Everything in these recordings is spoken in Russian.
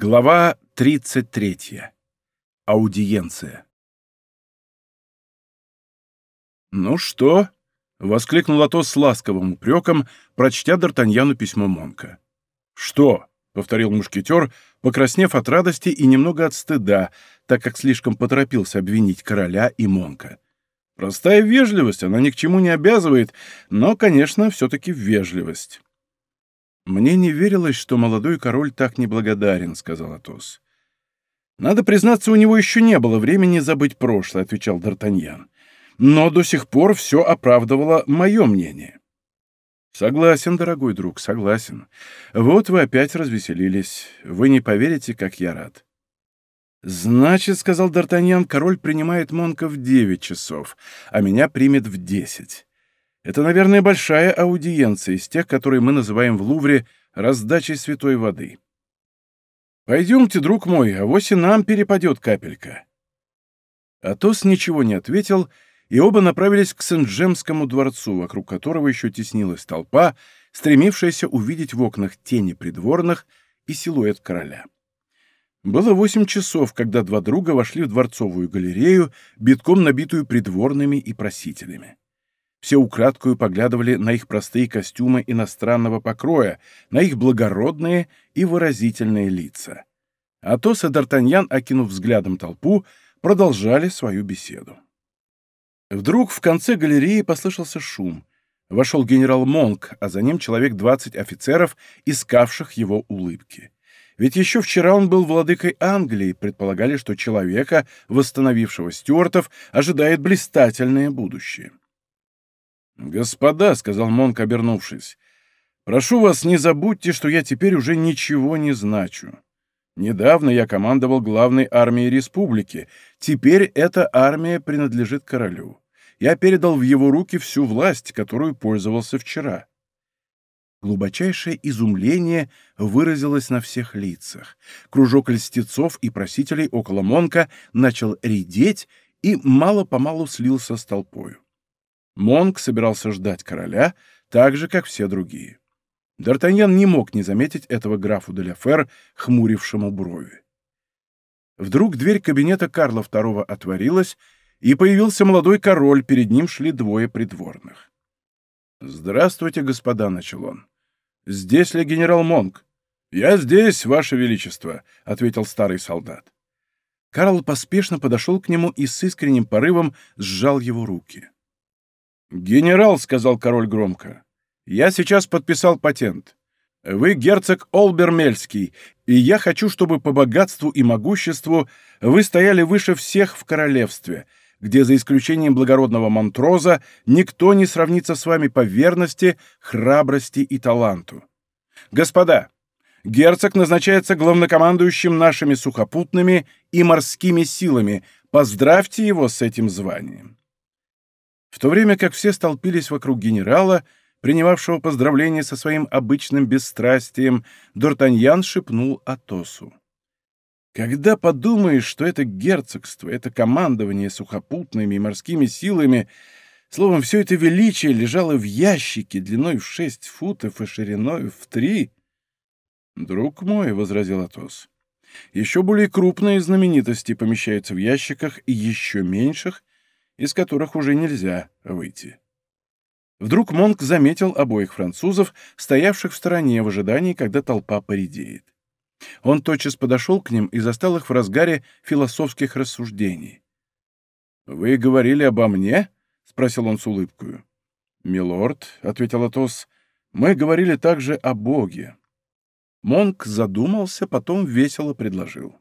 Глава 33. Аудиенция. «Ну что?» — воскликнул Атос с ласковым упреком, прочтя Д'Артаньяну письмо Монка. «Что?» — повторил мушкетер, покраснев от радости и немного от стыда, так как слишком поторопился обвинить короля и Монка. «Простая вежливость, она ни к чему не обязывает, но, конечно, все-таки вежливость». «Мне не верилось, что молодой король так неблагодарен», — сказал Атос. «Надо признаться, у него еще не было времени забыть прошлое», — отвечал Д'Артаньян. «Но до сих пор все оправдывало мое мнение». «Согласен, дорогой друг, согласен. Вот вы опять развеселились. Вы не поверите, как я рад». «Значит, — сказал Д'Артаньян, — король принимает Монка в девять часов, а меня примет в десять. Это, наверное, большая аудиенция из тех, которые мы называем в Лувре раздачей святой воды. Пойдемте, друг мой, а вось и нам перепадет капелька. Атос ничего не ответил, и оба направились к Сент-Джемскому дворцу, вокруг которого еще теснилась толпа, стремившаяся увидеть в окнах тени придворных и силуэт короля. Было восемь часов, когда два друга вошли в дворцовую галерею, битком набитую придворными и просителями. Все украдкую поглядывали на их простые костюмы иностранного покроя, на их благородные и выразительные лица. Атос и Д'Артаньян, окинув взглядом толпу, продолжали свою беседу. Вдруг в конце галереи послышался шум. Вошел генерал Монк, а за ним человек двадцать офицеров, искавших его улыбки. Ведь еще вчера он был владыкой Англии, предполагали, что человека, восстановившего стюартов, ожидает блистательное будущее. «Господа», — сказал Монк, обернувшись, — «прошу вас, не забудьте, что я теперь уже ничего не значу. Недавно я командовал главной армией республики. Теперь эта армия принадлежит королю. Я передал в его руки всю власть, которую пользовался вчера». Глубочайшее изумление выразилось на всех лицах. Кружок льстецов и просителей около Монка начал редеть и мало-помалу слился с толпою. Монк собирался ждать короля, так же, как все другие. Д'Артаньян не мог не заметить этого графу де Ляфер, хмурившему брови. Вдруг дверь кабинета Карла II отворилась, и появился молодой король, перед ним шли двое придворных. «Здравствуйте, господа», — начал он. «Здесь ли генерал Монк?» «Я здесь, ваше величество», — ответил старый солдат. Карл поспешно подошел к нему и с искренним порывом сжал его руки. «Генерал», — сказал король громко, — «я сейчас подписал патент. Вы герцог Олбермельский, и я хочу, чтобы по богатству и могуществу вы стояли выше всех в королевстве, где, за исключением благородного Монтроза, никто не сравнится с вами по верности, храбрости и таланту. Господа, герцог назначается главнокомандующим нашими сухопутными и морскими силами. Поздравьте его с этим званием. В то время как все столпились вокруг генерала, принимавшего поздравления со своим обычным бесстрастием, Д'Артаньян шепнул Атосу. «Когда подумаешь, что это герцогство, это командование сухопутными и морскими силами, словом, все это величие лежало в ящике длиной в шесть футов и шириной в три...» «Друг мой», — возразил Атос, — «еще более крупные знаменитости помещаются в ящиках еще меньших из которых уже нельзя выйти. Вдруг Монк заметил обоих французов, стоявших в стороне в ожидании, когда толпа поредеет. Он тотчас подошел к ним и застал их в разгаре философских рассуждений. «Вы говорили обо мне?» — спросил он с улыбкой. «Милорд», — ответил Атос, — «мы говорили также о Боге». Монк задумался, потом весело предложил.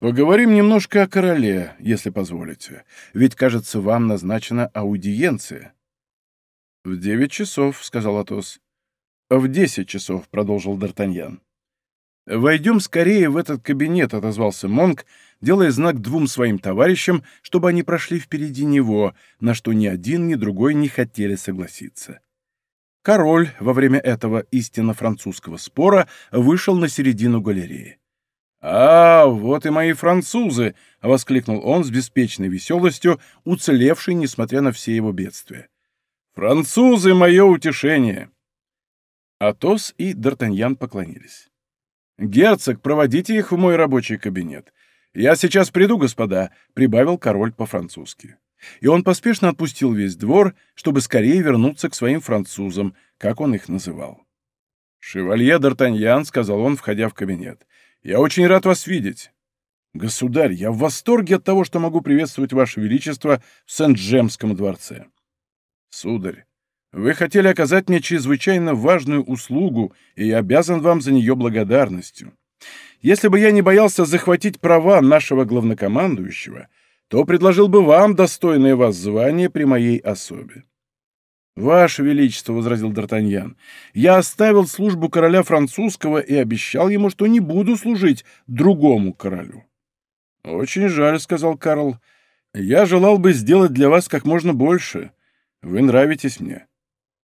Поговорим немножко о короле, если позволите. Ведь, кажется, вам назначена аудиенция. — В девять часов, — сказал Атос. — В десять часов, — продолжил Д'Артаньян. — Войдем скорее в этот кабинет, — отозвался Монк, делая знак двум своим товарищам, чтобы они прошли впереди него, на что ни один, ни другой не хотели согласиться. Король во время этого истинно французского спора вышел на середину галереи. «А, вот и мои французы!» — воскликнул он с беспечной веселостью, уцелевший, несмотря на все его бедствия. «Французы — мое утешение!» Атос и Д'Артаньян поклонились. «Герцог, проводите их в мой рабочий кабинет. Я сейчас приду, господа», — прибавил король по-французски. И он поспешно отпустил весь двор, чтобы скорее вернуться к своим французам, как он их называл. «Шевалье Д'Артаньян», — сказал он, входя в кабинет, — «я очень рад вас видеть». «Государь, я в восторге от того, что могу приветствовать Ваше Величество в Сент-Джемском дворце». «Сударь, вы хотели оказать мне чрезвычайно важную услугу, и я обязан вам за нее благодарностью. Если бы я не боялся захватить права нашего главнокомандующего, то предложил бы вам достойное вас звание при моей особе. «Ваше Величество», — возразил Д'Артаньян, — «я оставил службу короля французского и обещал ему, что не буду служить другому королю». «Очень жаль», — сказал Карл. «Я желал бы сделать для вас как можно больше. Вы нравитесь мне».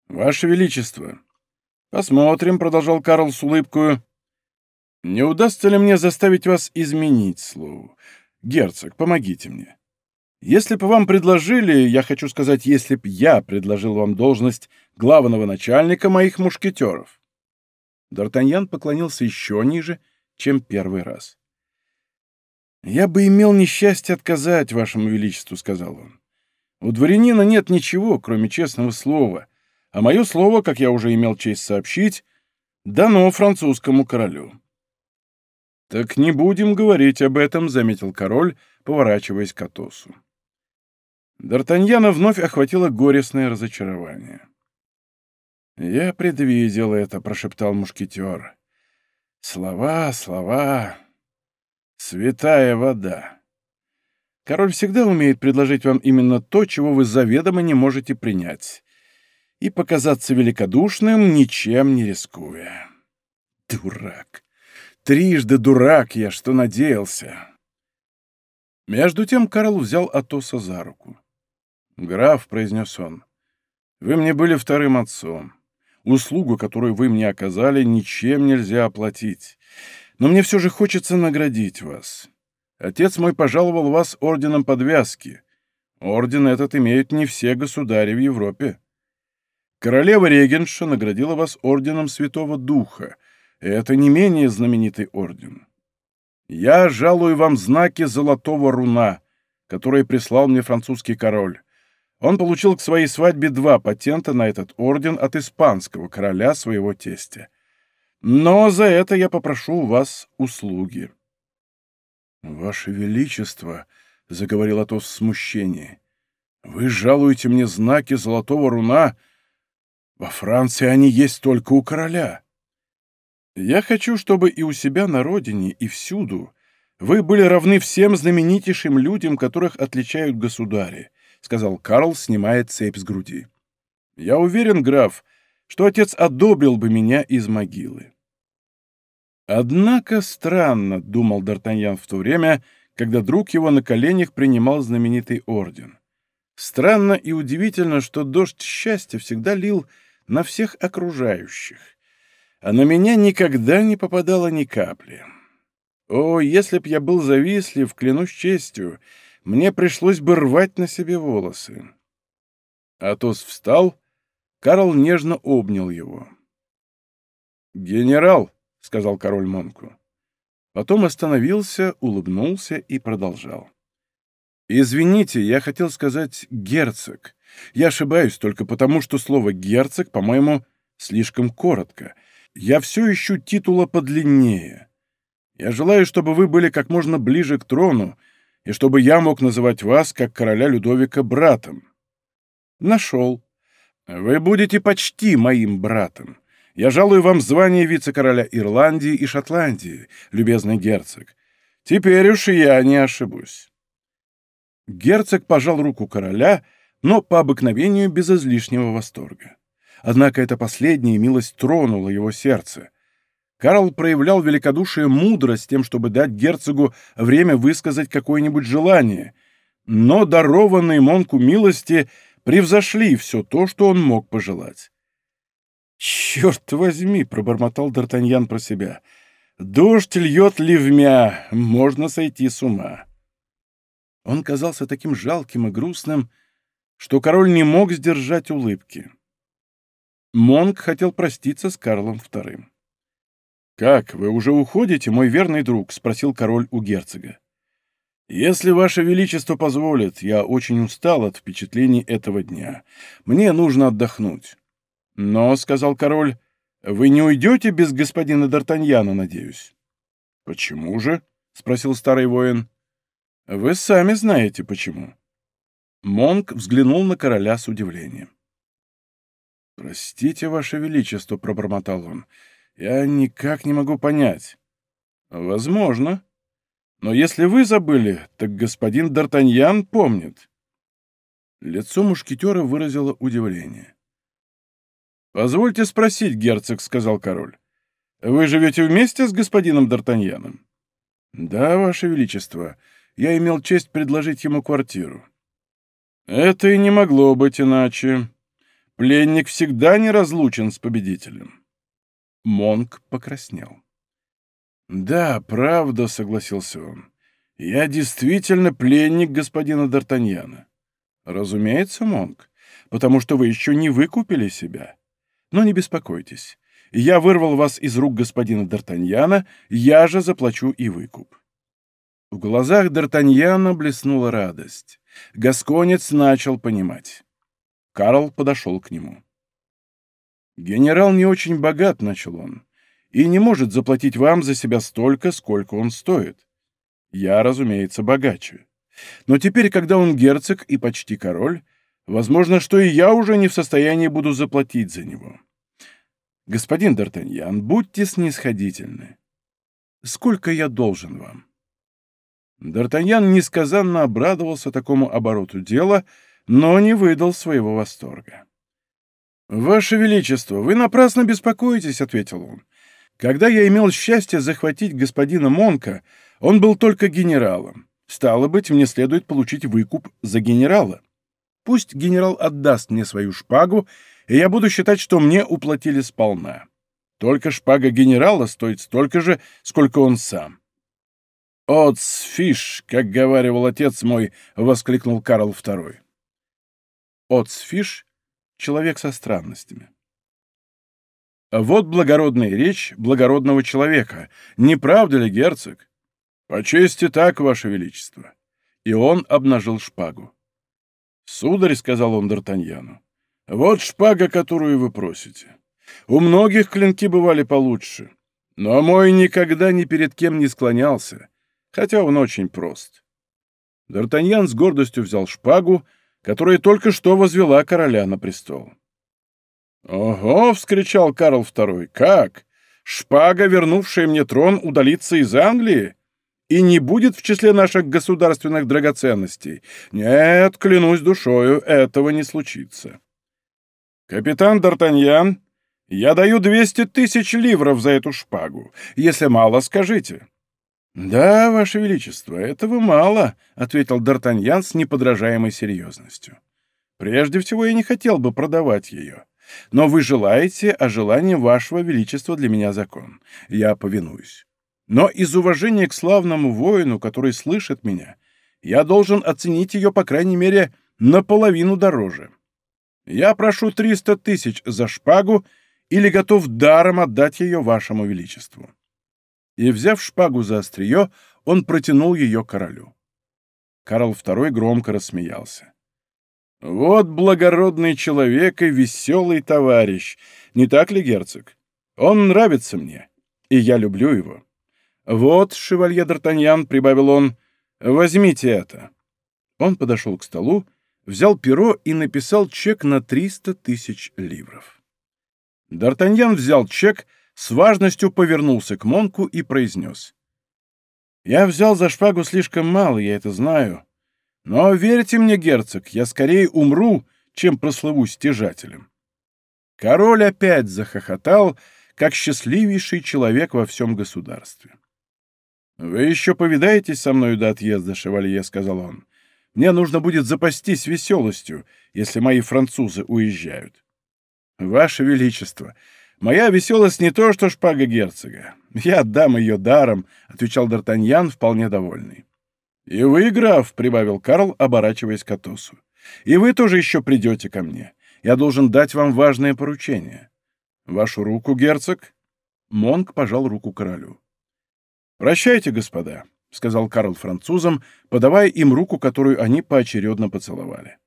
«Ваше Величество». «Посмотрим», — продолжал Карл с улыбкой. «Не удастся ли мне заставить вас изменить слово? Герцог, помогите мне. Если бы вам предложили, я хочу сказать, если б я предложил вам должность главного начальника моих мушкетеров». Д'Артаньян поклонился еще ниже, чем первый раз. «Я бы имел несчастье отказать вашему величеству», — сказал он. «У дворянина нет ничего, кроме честного слова, а мое слово, как я уже имел честь сообщить, дано французскому королю». «Так не будем говорить об этом», — заметил король, поворачиваясь к Атосу. Д'Артаньяна вновь охватило горестное разочарование. «Я предвидел это», — прошептал мушкетер. «Слова, слова, святая вода. Король всегда умеет предложить вам именно то, чего вы заведомо не можете принять, и показаться великодушным, ничем не рискуя. Дурак! Трижды дурак я, что надеялся!» Между тем Карл взял Атоса за руку. «Граф», — произнес он, — «вы мне были вторым отцом. Услугу, которую вы мне оказали, ничем нельзя оплатить. Но мне все же хочется наградить вас. Отец мой пожаловал вас орденом подвязки. Орден этот имеют не все государи в Европе. Королева Регенша наградила вас орденом Святого Духа. Это не менее знаменитый орден. Я жалую вам знаки Золотого Руна, которые прислал мне французский король. Он получил к своей свадьбе два патента на этот орден от испанского короля своего тестя. Но за это я попрошу у вас услуги. — Ваше Величество, — заговорил Атос в смущении, — вы жалуете мне знаки золотого руна. Во Франции они есть только у короля. Я хочу, чтобы и у себя на родине, и всюду вы были равны всем знаменитейшим людям, которых отличают государи, — сказал Карл, снимая цепь с груди. «Я уверен, граф, что отец одобрил бы меня из могилы». Однако странно, — думал Д'Артаньян в то время, когда друг его на коленях принимал знаменитый орден. Странно и удивительно, что дождь счастья всегда лил на всех окружающих, а на меня никогда не попадало ни капли. О, если б я был завистлив, клянусь честью, — мне пришлось бы рвать на себе волосы. Атос встал, Карл нежно обнял его. «Генерал», — сказал король Монку. Потом остановился, улыбнулся и продолжал. «Извините, я хотел сказать «герцог». Я ошибаюсь только потому, что слово «герцог», по-моему, слишком коротко. Я все ищу титула подлиннее. Я желаю, чтобы вы были как можно ближе к трону, и чтобы я мог называть вас, как короля Людовика, братом. Нашел. Вы будете почти моим братом. Я жалую вам звание вице-короля Ирландии и Шотландии, любезный герцог. Теперь уж я не ошибусь. Герцог пожал руку короля, но по обыкновению без излишнего восторга. Однако эта последняя милость тронула его сердце — Карл проявлял великодушие мудро с тем, чтобы дать герцогу время высказать какое-нибудь желание, но дарованные Монку милости превзошли все то, что он мог пожелать. «Черт возьми!» — пробормотал Д'Артаньян про себя. «Дождь льет ливмя, можно сойти с ума». Он казался таким жалким и грустным, что король не мог сдержать улыбки. Монк хотел проститься с Карлом Вторым. «Как, вы уже уходите, мой верный друг?» — спросил король у герцога. «Если Ваше Величество позволит, я очень устал от впечатлений этого дня. Мне нужно отдохнуть». «Но», — сказал король, — «вы не уйдете без господина Д'Артаньяна, надеюсь?» «Почему же?» — спросил старый воин. «Вы сами знаете, почему». Монк взглянул на короля с удивлением. «Простите, Ваше Величество», — пробормотал он, — «я никак не могу понять». «Возможно», но если вы забыли, так господин Д'Артаньян помнит». Лицо мушкетера выразило удивление. «Позвольте спросить, герцог», — сказал король. «Вы живете вместе с господином Д'Артаньяном?» «Да, ваше величество. Я имел честь предложить ему квартиру». «Это и не могло быть иначе. Пленник всегда неразлучен с победителем». Монк покраснел. «Да, правда», — согласился он. «Я действительно пленник господина Д'Артаньяна». «Разумеется, Монг, потому что вы еще не выкупили себя. Но не беспокойтесь. Я вырвал вас из рук господина Д'Артаньяна, я же заплачу и выкуп». В глазах Д'Артаньяна блеснула радость. Гасконец начал понимать. Карл подошел к нему. «Генерал не очень богат», — начал он и не может заплатить вам за себя столько, сколько он стоит. Я, разумеется, богаче. Но теперь, когда он герцог и почти король, возможно, что и я уже не в состоянии буду заплатить за него. Господин Д'Артаньян, будьте снисходительны. Сколько я должен вам?» Д'Артаньян несказанно обрадовался такому обороту дела, но не выдал своего восторга. «Ваше Величество, вы напрасно беспокоитесь», — ответил он. Когда я имел счастье захватить господина Монка, он был только генералом. Стало быть, мне следует получить выкуп за генерала. Пусть генерал отдаст мне свою шпагу, и я буду считать, что мне уплатили сполна. Только шпага генерала стоит столько же, сколько он сам. «Отсфиш», как говаривал отец мой, — воскликнул Карл II. Отсфиш — человек со странностями. Вот благородная речь благородного человека. Не правда ли, герцог? По чести так, ваше величество. И он обнажил шпагу. Сударь, — сказал он Д'Артаньяну, — вот шпага, которую вы просите. У многих клинки бывали получше, но мой никогда ни перед кем не склонялся, хотя он очень прост. Д'Артаньян с гордостью взял шпагу, которая только что возвела короля на престол. «Ого!» — вскричал Карл II. «Как? Шпага, вернувшая мне трон, удалится из Англии? И не будет в числе наших государственных драгоценностей? Нет, клянусь душою, этого не случится». «Капитан Д'Артаньян, я даю двести тысяч ливров за эту шпагу. Если мало, скажите». «Да, Ваше Величество, этого мало», — ответил Д'Артаньян с неподражаемой серьезностью. «Прежде всего, я не хотел бы продавать ее. Но вы желаете, а желание вашего величества для меня закон. Я повинуюсь. Но из уважения к славному воину, который слышит меня, я должен оценить ее, по крайней мере, наполовину дороже. Я прошу триста тысяч за шпагу или готов даром отдать ее вашему величеству». И, взяв шпагу за острие, он протянул ее королю. Карл II громко рассмеялся. Вот благородный человек и веселый товарищ, не так ли, герцог? Он нравится мне, и я люблю его. Вот, шевалье Д'Артаньян, — прибавил он, — возьмите это. Он подошел к столу, взял перо и написал чек на триста тысяч ливров. Д'Артаньян взял чек, с важностью повернулся к Монку и произнес. «Я взял за шпагу слишком мало, я это знаю. Но верьте мне, герцог, я скорее умру, чем прослыву стяжателем. Король опять захохотал, как счастливейший человек во всем государстве. «Вы еще повидаетесь со мною до отъезда, шевалье», — сказал он. «Мне нужно будет запастись веселостью, если мои французы уезжают». «Ваше Величество, моя веселость не то, что шпага герцога. Я отдам ее даром», — отвечал Д'Артаньян, вполне довольный. «И вы, граф», — прибавил Карл, оборачиваясь к Атосу, — «и вы тоже еще придете ко мне. Я должен дать вам важное поручение. Вашу руку, герцог?» Монк пожал руку королю. «Прощайте, господа», — сказал Карл французам, подавая им руку, которую они поочередно поцеловали.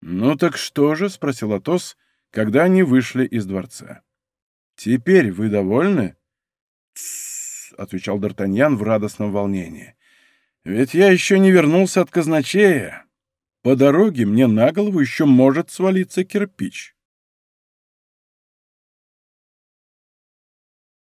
«Ну так что же?» — спросил Атос, когда они вышли из дворца. «Теперь вы довольны?» «Тссс», — отвечал Д'Артаньян в радостном волнении. «Ведь я еще не вернулся от казначея. По дороге мне на голову еще может свалиться кирпич».